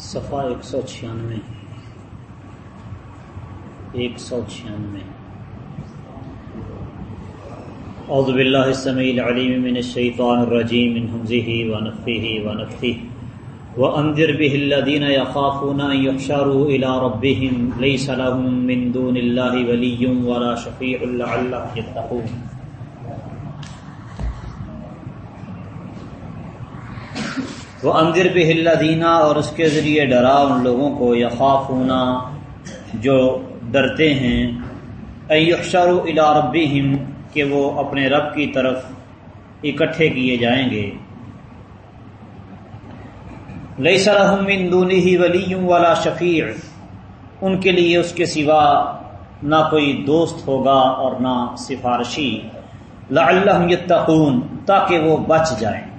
صفحہ ایک سو چھیانوے۔ ایک سو چھیانوے۔ اعوذ باللہ السمیع العلیم من الشیطان الرجیم من حمزه ونفخه ونفثه وانذر به الذين يخافون ان يحشروا الى ربهم ليس لهم من دون الله ولي ولا شفيع لعلهم يتقون وہ اندر بہل دینا اور اس کے ذریعے ڈرا ان لوگوں کو یقاف ہونا جو ڈرتے ہیں۔ ایشر الا ربی کہ وہ اپنے رب کی طرف اکٹھے کیے جائیں گے۔ لئی سرحم دونی ہی ولی والا شفیع ان کے لیے اس کے سوا نہ کوئی دوست ہوگا اور نہ سفارشی۔ لعلہم یتقون تاکہ وہ بچ جائیں۔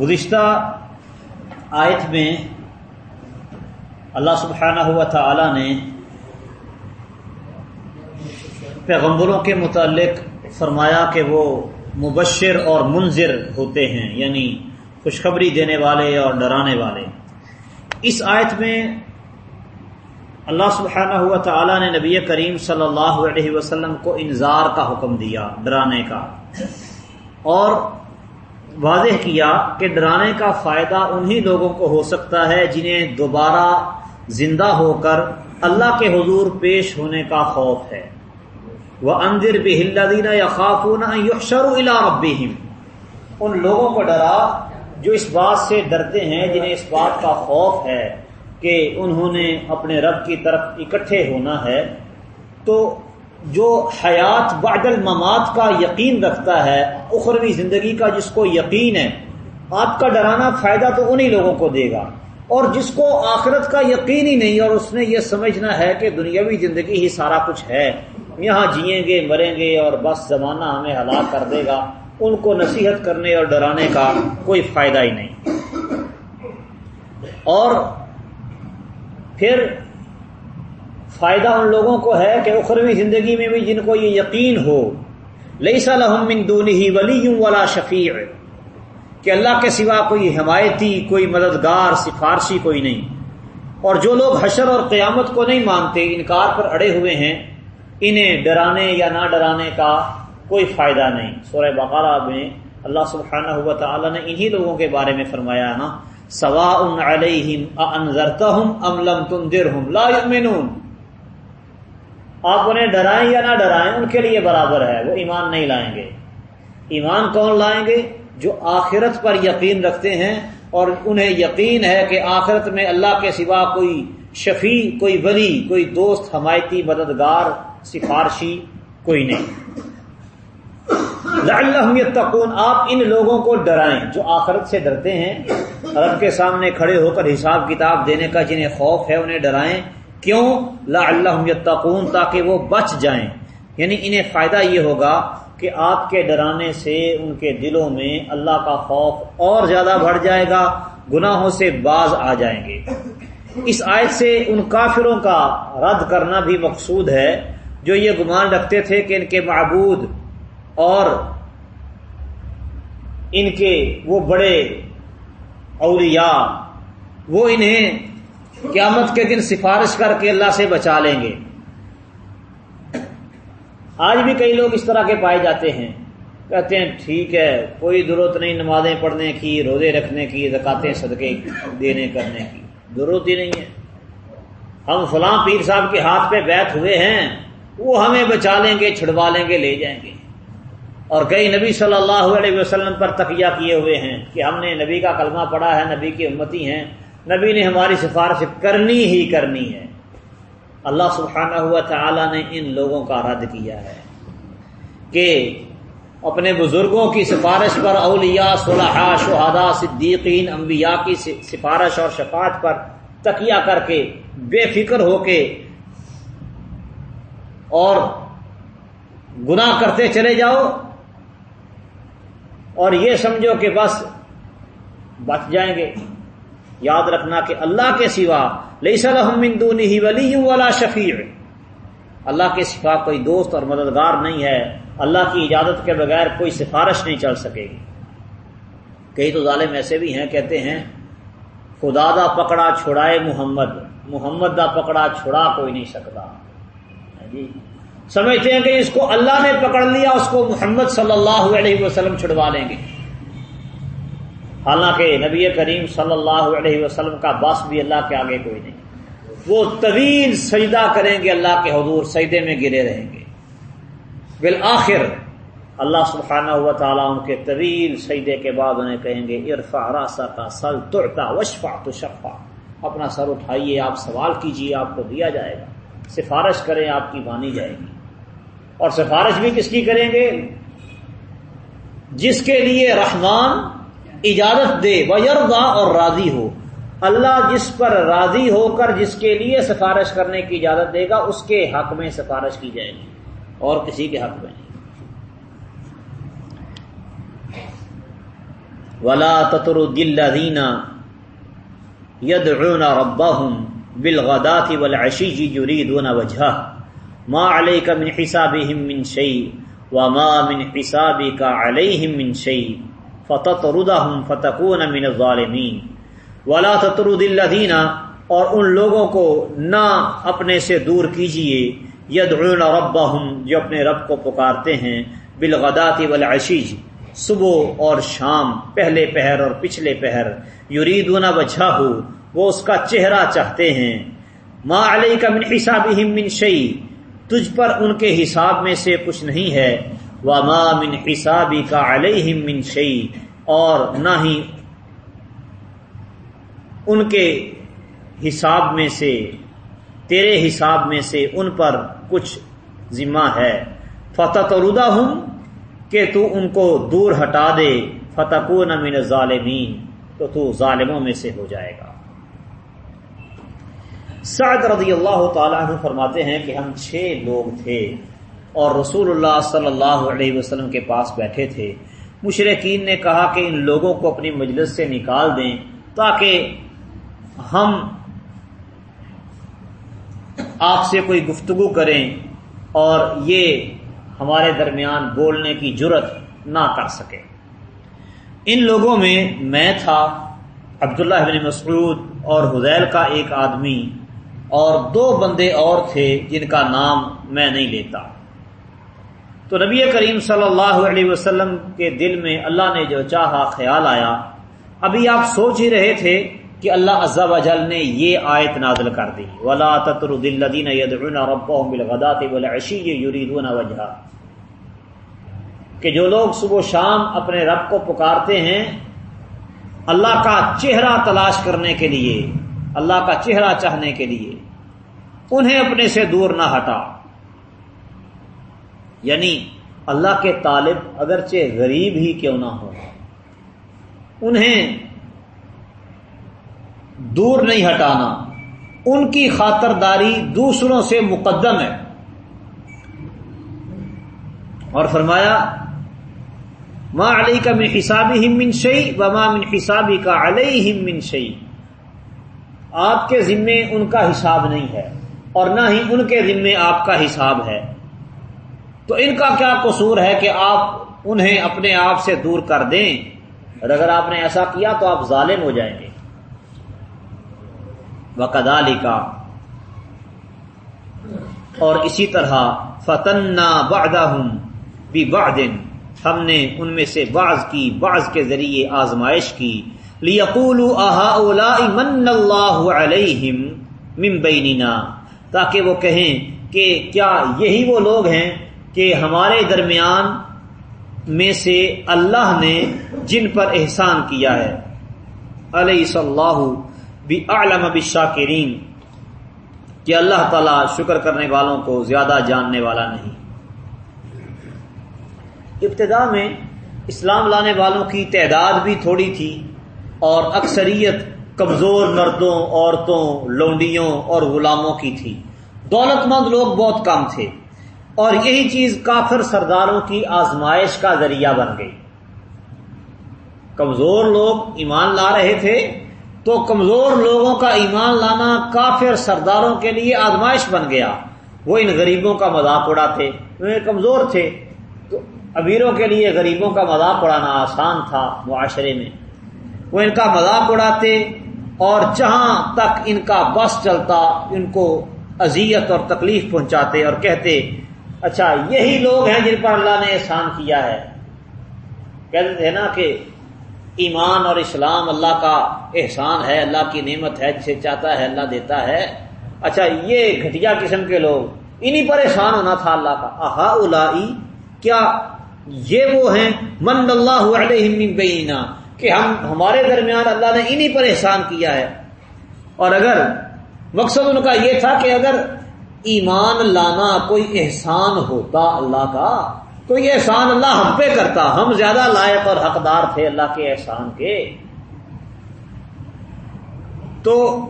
گزشتہ آیت میں اللہ سبحانہ ہوا تعالی نے پیغمبروں کے متعلق فرمایا کہ وہ مبشر اور منظر ہوتے ہیں یعنی خوشخبری دینے والے اور ڈرانے والے۔ اس آیت میں اللہ سبحانہ ہوا تعالی نے نبی کریم صلی اللہ علیہ وسلم کو انذار کا حکم دیا، ڈرانے کا۔ اور واضح کیا کہ ڈرانے کا فائدہ انہی لوگوں کو ہو سکتا ہے جنہیں دوبارہ زندہ ہو کر اللہ کے حضور پیش ہونے کا خوف ہے۔ وہ اندر بہلدینہ یا خافون یشر ربیم ان لوگوں کو ڈرا جو اس بات سے ڈرتے ہیں، جنہیں اس بات کا خوف ہے کہ انہوں نے اپنے رب کی طرف اکٹھے ہونا ہے۔ تو جو حیات بعد الممات کا یقین رکھتا ہے اخروی زندگی کا جس کو یقین ہے، آپ کا ڈرانا فائدہ تو انہی لوگوں کو دے گا۔ اور جس کو آخرت کا یقین ہی نہیں اور اس نے یہ سمجھنا ہے کہ دنیاوی زندگی ہی سارا کچھ ہے، یہاں جئیں گے، مریں گے اور بس زمانہ ہمیں ہلاک کر دے گا، ان کو نصیحت کرنے اور ڈرانے کا کوئی فائدہ ہی نہیں۔ اور پھر فائدہ ان لوگوں کو ہے کہ اخروی زندگی میں بھی جن کو یہ یقین ہو لئی من دون ہی ولی والا شفیع۔ کہ اللہ کے سوا کوئی حمایتی، کوئی مددگار، سفارشی کوئی نہیں۔ اور جو لوگ حشر اور قیامت کو نہیں مانتے، انکار پر اڑے ہوئے ہیں، انہیں ڈرانے یا نہ ڈرانے کا کوئی فائدہ نہیں۔ سورہ بقرہ میں اللہ سبحانہ ہوا تعالیٰ نے انہی لوگوں کے بارے میں فرمایا نا سوا ان علیہم ام لم تنذرہم، لا یؤمنون۔ آپ انہیں ڈرائیں یا نہ ڈرائیں، ان کے لیے برابر ہے، وہ ایمان نہیں لائیں گے۔ ایمان کون لائیں گے؟ جو آخرت پر یقین رکھتے ہیں، اور انہیں یقین ہے کہ آخرت میں اللہ کے سوا کوئی شفیع، کوئی ولی، کوئی دوست، حمایتی، مددگار، سفارشی کوئی نہیں۔ تکون آپ ان لوگوں کو ڈرائیں جو آخرت سے ڈرتے ہیں۔ رب کے سامنے کھڑے ہو کر حساب کتاب دینے کا جنہیں خوف ہے، انہیں ڈرائیں۔ کیوں؟ لا اللہ یتقون، تاکہ وہ بچ جائیں۔ یعنی انہیں فائدہ یہ ہوگا کہ آپ کے ڈرانے سے ان کے دلوں میں اللہ کا خوف اور زیادہ بڑھ جائے گا، گناہوں سے باز آ جائیں گے۔ اس آیت سے ان کافروں کا رد کرنا بھی مقصود ہے، جو یہ گمان رکھتے تھے کہ ان کے معبود اور ان کے وہ بڑے اولیاء، وہ انہیں قیامت کے دن سفارش کر کے اللہ سے بچا لیں گے۔ آج بھی کئی لوگ اس طرح کے پائے جاتے ہیں۔ کہتے ہیں، ٹھیک ہے، کوئی ضرورت نہیں نمازیں پڑھنے کی، روزے رکھنے کی، زکاتیں صدقے دینے کرنے کی۔ ضرورت ہی نہیں ہے۔ ہم فلاں پیر صاحب کے ہاتھ پہ بیت ہوئے ہیں، وہ ہمیں بچا لیں گے، چھڑوا لیں گے، لے جائیں گے۔ اور کئی نبی صلی اللہ علیہ وسلم پر تقیہ کیے ہوئے ہیں کہ ہم نے نبی کا کلمہ پڑھا ہے، نبی کی امتی ہیں۔ نبی نے ہماری سفارش کرنی ہی کرنی ہے۔ اللہ سبحانہ ہوا تعالی نے ان لوگوں کا رد کیا ہے کہ اپنے بزرگوں کی سفارش پر اولیاء، صلحاء، شہداء، صدیقین، انبیاء کی سفارش اور شفاعت پر تکیہ کر کے، بے فکر ہو کے اور گناہ کرتے چلے جاؤ۔ اور یہ سمجھو کہ بس بچ جائیں گے۔ یاد رکھنا کہ اللہ کے سوا لئی سلحمدون ہی ولی والا شفیع اللہ کے سوا کوئی دوست اور مددگار نہیں ہے۔ اللہ کی اجازت کے بغیر کوئی سفارش نہیں چل سکے گی۔ کئی تو ظالم ایسے بھی ہیں، کہتے ہیں، خدا دا پکڑا چھڑائے محمد محمد دا پکڑا چھڑا کوئی نہیں سکتا۔ ہاں جی۔ سمجھتے ہیں کہ اس کو اللہ نے پکڑ لیا، اس کو محمد صلی اللہ علیہ وسلم چھڑوا لیں گے۔ حالانکہ نبی کریم صلی اللہ علیہ وسلم کا باس بھی اللہ کے آگے کوئی نہیں۔ وہ طویل سجدہ کریں گے اللہ کے حضور، سجدے میں گرے رہیں گے۔ بالآخر اللہ سبحانہ ہوا تعالیٰ ان کے طویل سجدے کے بعد انہیں کہیں گے ارفا راسا کا سل ترتا وشفا تو شفا اپنا سر اٹھائیے، آپ سوال کیجیے آپ کو دیا جائے گا۔ سفارش کریں، آپ کی مانی جائے گی۔ اور سفارش بھی کس کی کریں گے؟ جس کے لیے رحمان اجازت دے ویردا اور راضی ہو۔ اللہ جس پر راضی ہو کر جس کے لیے سفارش کرنے کی اجازت دے گا، اس کے حق میں سفارش کی جائے گی۔ اور کسی کے حق میں نہیں۔ ولا تطر دل ید ربا ہوں بالغدات والعشی يريدون وجهه۔ ما عليك من حسابهم من شيء وما من حسابك عليهم من شيء۔ فتطردهم فتكون من الظالمين ولا تطرد الذين اور ان لوگوں کو نہ اپنے سے دور کیجیے۔ یدعون ربهم جو اپنے رب کو پکارتے ہیں۔ بالغدات والعشیج صبح اور شام، پہلے پہر اور پچھلے پہر۔ یریدون وجهه وہ اس کا چہرہ چاہتے ہیں۔ ما علیک من حسابهم من شيء، تجھ پر ان کے حساب میں سے کچھ نہیں ہے۔ وما من حسابی کا علیہم من شعی اور نہ ہی ان کے حساب میں سے، تیرے حساب میں سے ان پر کچھ ذمہ ہے۔ فتح ردا ہوں کہ تو ان کو دور ہٹا دے۔ فتح کو من ظالمین تو تو ظالموں میں سے ہو جائے گا۔ سعد رضی اللہ تعالیٰ عنہ فرماتے ہیں کہ ہم چھ لوگ تھے۔ اور رسول اللہ صلی اللہ علیہ وسلم کے پاس بیٹھے تھے۔ مشرقین نے کہا کہ ان لوگوں کو اپنی مجلس سے نکال دیں تاکہ ہم آپ سے کوئی گفتگو کریں اور یہ ہمارے درمیان بولنے کی جرت نہ کر سکے ان لوگوں میں میں تھا، عبداللہ بن مسعود اور حزیل کا ایک آدمی اور دو بندے اور تھے جن کا نام میں نہیں لیتا۔ تو نبی کریم صلی اللہ علیہ وسلم کے دل میں اللہ نے جو چاہا خیال آیا۔ ابھی آپ سوچ ہی رہے تھے کہ اللہ عزا وجل نے یہ آیت نازل کر دی۔ ولا تطر الدین وجہ کہ جو لوگ صبح و شام اپنے رب کو پکارتے ہیں، اللہ کا چہرہ تلاش کرنے کے لیے، اللہ کا چہرہ چاہنے کے لیے، انہیں اپنے سے دور نہ ہٹا۔ یعنی اللہ کے طالب اگرچہ غریب ہی کیوں نہ ہو، انہیں دور نہیں ہٹانا، ان کی خاطرداری دوسروں سے مقدم ہے۔ اور فرمایا ماں علی کا من حسابی ہم شعی و ماں من حسابی کا علیہ من شعی آپ کے ذمے ان کا حساب نہیں ہے اور نہ ہی ان کے ذمے آپ کا حساب ہے۔ تو ان کا کیا قصور ہے کہ آپ انہیں اپنے آپ سے دور کر دیں؟ اور اگر آپ نے ایسا کیا تو آپ ظالم ہو جائیں گے۔ وکدالی کا اور اسی طرح، فتنا بادہ ہوں بھی ہم نے ان میں سے بعض کی بعض کے ذریعے آزمائش کی۔ لیقول من اللہ علیہم من بیننا تاکہ وہ کہیں کہ کیا یہی وہ لوگ ہیں کہ ہمارے درمیان میں سے اللہ نے جن پر احسان کیا ہے۔ علیہ صلاح بھی عالم اب کہ اللہ تعالی شکر کرنے والوں کو زیادہ جاننے والا نہیں۔ ابتدا میں اسلام لانے والوں کی تعداد بھی تھوڑی تھی اور اکثریت کمزور مردوں، عورتوں، لونڈیوں اور غلاموں کی تھی۔ دولت مند لوگ بہت کم تھے۔ اور یہی چیز کافر سرداروں کی آزمائش کا ذریعہ بن گئی۔ کمزور لوگ ایمان لا رہے تھے تو کمزور لوگوں کا ایمان لانا کافر سرداروں کے لیے آزمائش بن گیا۔ وہ ان غریبوں کا مذاق اڑاتے، وہ کمزور تھے۔ تو امیروں کے لیے غریبوں کا مذاق اڑانا آسان تھا معاشرے میں۔ وہ ان کا مذاق اڑاتے اور جہاں تک ان کا بس چلتا، ان کو اذیت اور تکلیف پہنچاتے اور کہتے اچھا یہی لوگ ہیں جن پر اللہ نے احسان کیا ہے۔ کہتے تھے نا کہ ایمان اور اسلام اللہ کا احسان ہے، اللہ کی نعمت ہے، جسے چاہتا ہے، اللہ دیتا ہے۔ اچھا یہ گھٹیا قسم کے لوگ، انہی پر احسان ہونا تھا اللہ کا۔ آہا کیا یہ وہ ہیں؟ من اللہ علیہ کہ ہم، ہمارے درمیان اللہ نے انہی پر احسان کیا ہے۔ اور اگر مقصد ان کا یہ تھا کہ اگر ایمان لانا کوئی احسان ہوتا اللہ کا، تو یہ احسان اللہ ہم پہ کرتا۔ ہم زیادہ لائق اور حقدار تھے اللہ کے احسان کے۔ تو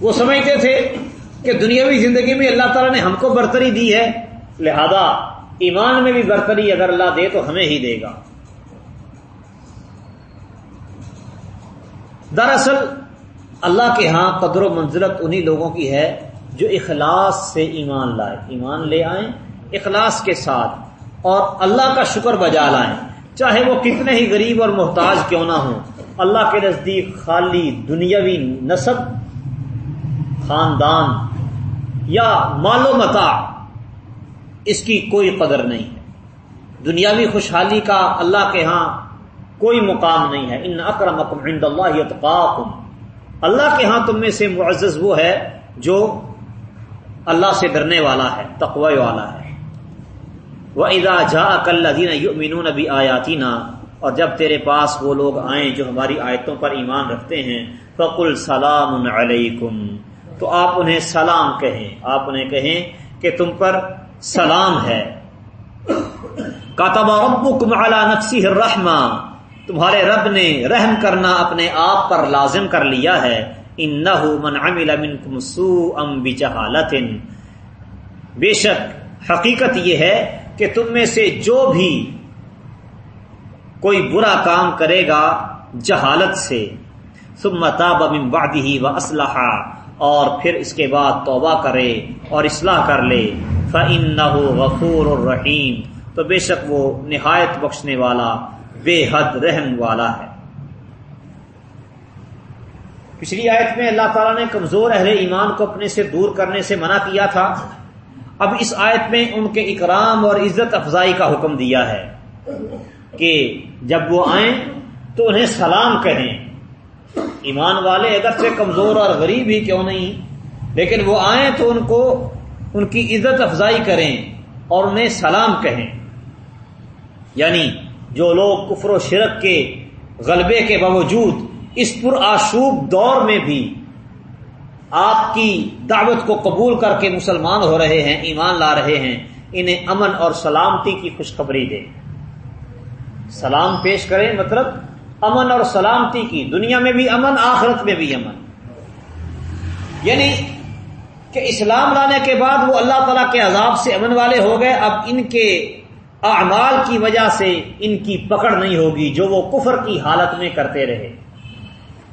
وہ سمجھتے تھے کہ دنیاوی زندگی میں اللہ تعالیٰ نے ہم کو برتری دی ہے۔ لہذا ایمان میں بھی برتری اگر اللہ دے تو ہمیں ہی دے گا۔ دراصل اللہ کے ہاں قدر و منزلت انہی لوگوں کی ہے جو اخلاص سے ایمان لائے، ایمان لے آئیں، اخلاص کے ساتھ، اور اللہ کا شکر بجا لائیں۔ چاہے وہ کتنے ہی غریب اور محتاج کیوں نہ ہوں، اللہ کے نزدیک خالی دنیاوی نصب، خاندان یا مال و متا اس کی کوئی قدر نہیں۔ ہے دنیاوی خوشحالی کا اللہ کے ہاں کوئی مقام نہیں ہے۔ ان اکرم عند اللہ یتقاکم۔ اللہ کے ہاں تم میں سے معزز وہ ہے جو اللہ سے ڈرنے والا ہے، تقوی والا ہے۔ وہ ادا جا اکلین بھی آیاتی اور جب تیرے پاس وہ لوگ آئیں جو ہماری آیتوں پر ایمان رکھتے ہیں، فقل سلام علیکم تو آپ انہیں سلام کہیں، آپ انہیں کہیں کہ تم پر سلام ہے۔ کاتب ربکم علی نفسی الرحمہ تمہارے رب نے رحم کرنا اپنے آپ پر لازم کر لیا ہے۔ انہو من عمل منکم سوءا بجہالت بے شک، حقیقت یہ ہے کہ تم میں سے جو بھی کوئی برا کام کرے گا جہالت سے، ثم تاب من بعده واصلح اور پھر اس کے بعد توبہ کرے اور اصلاح کر لے۔ فَإِنَّهُ غَفُورٌ الرحیم تو بے شک وہ نہایت بخشنے والا، بے حد رحم والا ہے۔ پچھلی آیت میں اللہ تعالیٰ نے کمزور اہل ایمان کو اپنے سے دور کرنے سے منع کیا تھا۔ اب اس آیت میں ان کے اکرام اور عزت افزائی کا حکم دیا ہے کہ جب وہ آئیں تو انہیں سلام کہیں۔ ایمان والے اگرچہ کمزور اور غریب ہی کیوں نہیں، لیکن وہ آئیں تو ان کو ان کی عزت افزائی کریں اور انہیں سلام کہیں۔ یعنی جو لوگ کفر و شرک کے غلبے کے باوجود اس پر آشوب دور میں بھی آپ کی دعوت کو قبول کر کے مسلمان ہو رہے ہیں، ایمان لا رہے ہیں، انہیں امن اور سلامتی کی خوشخبری دیں۔ سلام پیش کریں مطلب امن اور سلامتی کی۔ دنیا میں بھی امن، آخرت میں بھی امن۔ یعنی کہ اسلام لانے کے بعد وہ اللہ تعالی کے عذاب سے امن والے ہو گئے۔ اب ان کے اعمال کی وجہ سے ان کی پکڑ نہیں ہوگی، جو وہ کفر کی حالت میں کرتے رہے۔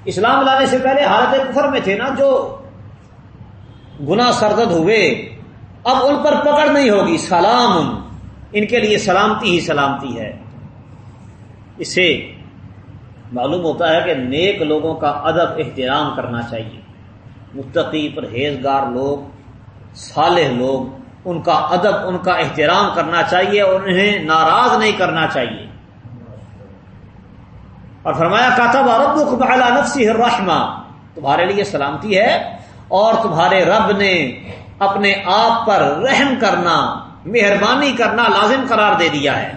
اسلام لانے سے پہلے حالت کفر میں تھے نا جو گنا سرد ہوئے، اب ان پر پکڑ نہیں ہوگی، سلام۔ ان کے لیے سلامتی ہی سلامتی ہے۔ اس سے معلوم ہوتا ہے کہ نیک لوگوں کا ادب احترام کرنا چاہیے۔ متقی، پرہیزگار لوگ، صالح لوگ، ان کا ادب، ان کا احترام کرنا چاہیے اور انہیں ناراض نہیں کرنا چاہیے۔ اور فرمایا، کاتب رب نفسی الرحمہ. تمہارے لیے سلامتی ہے اور تمہارے رب نے اپنے آپ پر رحم کرنا، مہربانی کرنا لازم قرار دے دیا ہے۔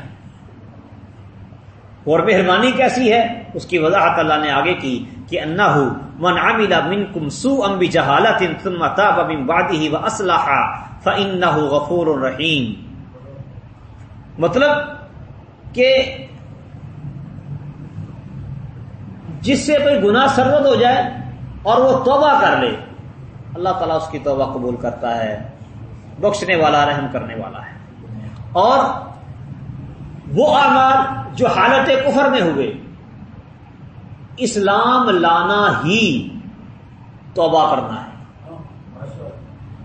اور مہربانی کیسی ہے؟ اس کی وضاحت اللہ نے آگے کی کہ انا من عمل منکم سوءا بجہالت ثم تاب من بعده واصلح فانه غفور رحیم۔ مطلب کہ جس سے کوئی گناہ سرد ہو جائے اور وہ توبہ کر لے، اللہ تعالیٰ اس کی توبہ قبول کرتا ہے، بخشنے والا، رحم کرنے والا ہے۔ اور وہ اعمال جو حالت کفر میں ہوئے، اسلام لانا ہی توبہ کرنا ہے۔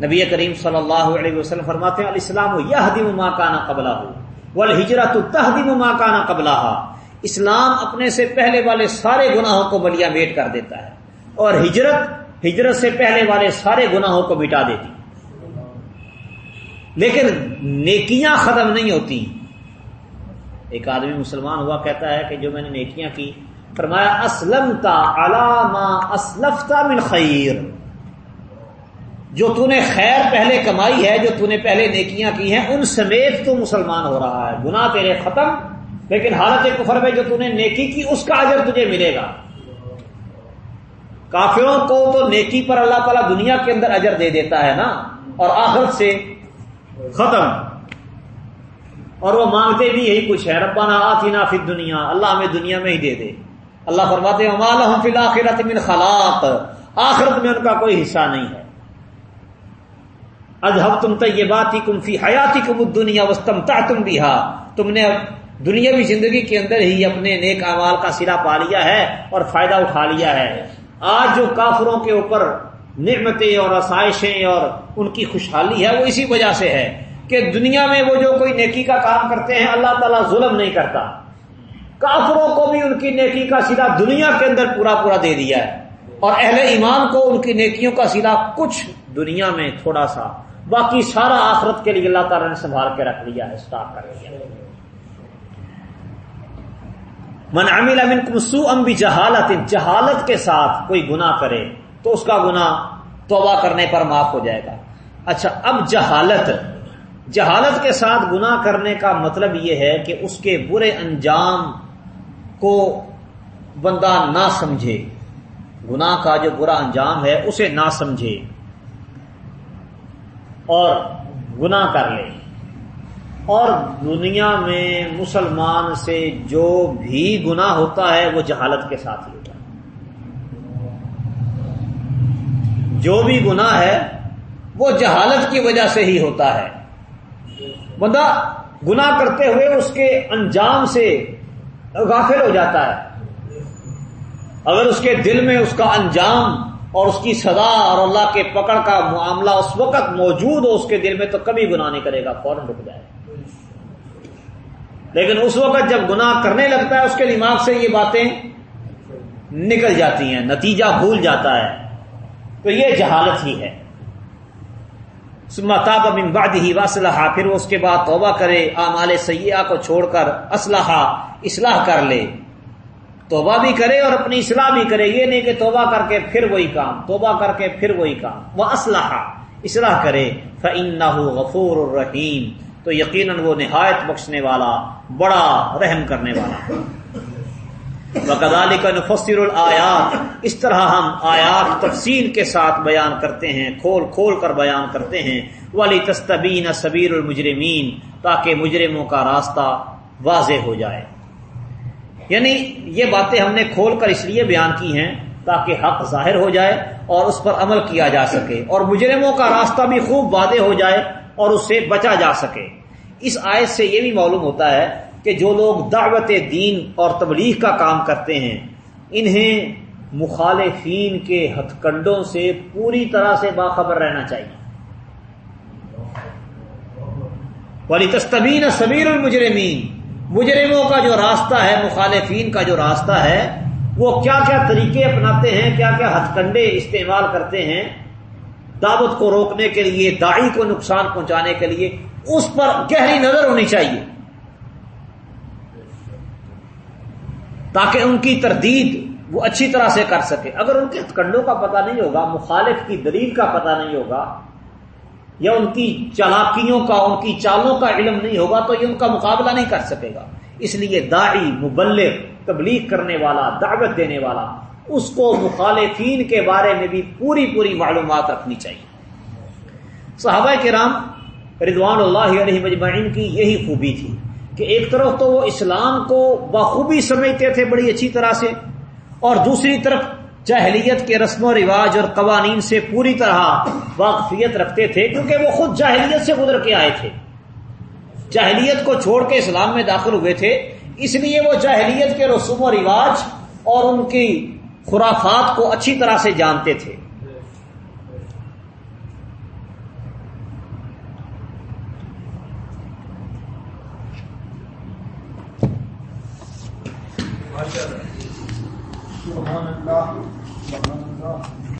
نبی کریم صلی اللہ علیہ وسلم فرماتے ہیں، الاسلام یہ دم ماں کا نا قبلہ ہو وہ ہجرت تحدیم ماں کا نا قبلہ اسلام اپنے سے پہلے والے سارے گناہوں کو بلیا میٹ کر دیتا ہے اور ہجرت ہجرت سے پہلے والے سارے گناہوں کو مٹا دیتی لیکن نیکیاں ختم نہیں ہوتی۔ ایک آدمی مسلمان ہوا کہتا ہے کہ جو میں نے نیکیاں کی، فرمایا اسلم تا علامہ اسلفتا من خیر۔ جو تو نے خیر پہلے کمائی ہے، جو تو نے پہلے نیکیاں کی ہیں، ان سمیت تو مسلمان ہو رہا ہے۔ گناہ تیرے ختم لیکن حالت کفر میں جو تو نے نیکی کی، اس کا اجر تجھے ملے گا۔ کافروں کو تو نیکی پر اللہ تعالیٰ دنیا کے اندر اجر دے دیتا ہے نا۔ اور آخرت سے ختم۔ اور وہ مانگتے بھی یہی کچھ ہے۔ ربانہ آتی نا پھر دنیا اللہ ہمیں دنیا میں ہی دے دے۔ اللہ فرماتے ہیں من خلاق۔ آخرت میں ان کا کوئی حصہ نہیں ہے۔ اجہب تم تو یہ بات ہی کم فی حیاتی کم دنیا وسطم تم بھی تم نے دنیاوی زندگی کے اندر ہی اپنے نیک امال کا سرا پا لیا ہے اور فائدہ اٹھا لیا ہے۔ آج جو کافروں کے اوپر نعمتیں اور آسائشیں اور ان کی خوشحالی ہے وہ اسی وجہ سے ہے کہ دنیا میں وہ جو کوئی نیکی کا کام کرتے ہیں اللہ تعالیٰ ظلم نہیں کرتا۔ کافروں کو بھی ان کی نیکی کا سیدھا دنیا کے اندر پورا پورا دے دیا ہے۔ اور اہل ایمان کو ان کی نیکیوں کا سیدھا کچھ دنیا میں تھوڑا سا، باقی سارا آخرت کے لیے اللہ تعالیٰ نے سنبھال کے رکھ لیا ہے اسٹاف کر لیا من عمل منکم سوءا بجہالت، جہالت کے ساتھ کوئی گناہ کرے، تو اس کا گناہ توبہ کرنے پر معاف ہو جائے گا۔ اچھا اب جہالت۔ جہالت کے ساتھ گناہ کرنے کا مطلب یہ ہے کہ اس کے برے انجام کو بندہ نہ سمجھے۔ گناہ کا جو برا انجام ہے، اسے نہ سمجھے اور گناہ کر لے۔ اور دنیا میں مسلمان سے جو بھی گناہ ہوتا ہے وہ جہالت کے ساتھ ہی ہوتا ہے۔ جو بھی گناہ ہے وہ جہالت کی وجہ سے ہی ہوتا ہے۔ بندہ گناہ کرتے ہوئے اس کے انجام سے غافل ہو جاتا ہے۔ اگر اس کے دل میں اس کا انجام اور اس کی سزا اور اللہ کے پکڑ کا معاملہ اس وقت موجود ہو اس کے دل میں تو کبھی گناہ نہیں کرے گا، فوراً رک جائے گا۔ لیکن اس وقت جب گناہ کرنے لگتا ہے، اس کے دماغ سے یہ باتیں نکل جاتی ہیں، نتیجہ بھول جاتا ہے۔ تو یہ جہالت ہی ہے۔ متاب من بعد ہی واسلحہ پھر وہ اس کے بعد توبہ کرے آمال سیاح کو چھوڑ کر اسلحہ اصلاح کر لے۔ توبہ بھی کرے اور اپنی اصلاح بھی کرے، یہ نہیں کہ توبہ کر کے پھر وہی کام، توبہ کر کے پھر وہی کام۔ وہ اسلحہ اصلاح کرے۔ فن غفور الرحیم تو یقیناً وہ نہایت بخشنے والا، بڑا رحم کرنے والا۔ کا نفسر الآیات، اس طرح ہم آیات تفصیل کے ساتھ بیان کرتے ہیں، کھول کھول کر بیان کرتے ہیں۔ والی تستبین سبیر المجرمین تاکہ مجرموں کا راستہ واضح ہو جائے۔ یعنی یہ باتیں ہم نے کھول کر اس لیے بیان کی ہیں تاکہ حق ظاہر ہو جائے اور اس پر عمل کیا جا سکے۔ اور مجرموں کا راستہ بھی خوب واضح ہو جائے۔ اور اس سے بچا جا سکے۔ اس آیت سے یہ بھی معلوم ہوتا ہے کہ جو لوگ دعوت دین اور تبلیغ کا کام کرتے ہیں، انہیں مخالفین کے ہتھ کنڈوں سے پوری طرح سے باخبر رہنا چاہیے۔ والی تستبین سبیر المجرمین مجرموں کا جو راستہ ہے، مخالفین کا جو راستہ ہے، وہ کیا کیا طریقے اپناتے ہیں، کیا کیا ہتھ کنڈے استعمال کرتے ہیں دعوت کو روکنے کے لیے داڑھی کو نقصان پہنچانے کے لیے، اس پر گہری نظر ہونی چاہیے۔ تاکہ ان کی تردید وہ اچھی طرح سے کر سکے۔ اگر ان کے کنڈوں کا پتہ نہیں ہوگا، مخالف کی دلیل کا پتہ نہیں ہوگا، یا ان کی چالاکیوں کا، ان کی چالوں کا علم نہیں ہوگا، تو یہ ان کا مقابلہ نہیں کر سکے گا۔ اس لیے داعی، مبلغ، تبلیغ کرنے والا، دعوت دینے والا اس کو مخالفین کے بارے میں بھی پوری پوری معلومات رکھنی چاہیے۔ صحابہ کے رام رضوان اللہ علیہ مجمعین کی یہی خوبی تھی کہ ایک طرف تو وہ اسلام کو بخوبی سمجھتے تھے بڑی اچھی طرح سے، اور دوسری طرف جاہلیت کے رسم و رواج اور قوانین سے پوری طرح واقفیت رکھتے تھے، کیونکہ وہ خود جاہلیت سے گزر کے آئے تھے۔ جاہلیت کو چھوڑ کے اسلام میں داخل ہوئے تھے، اس لیے وہ جاہلیت کے رسوم و رواج اور ان کی خرافات کو اچھی طرح سے جانتے تھے۔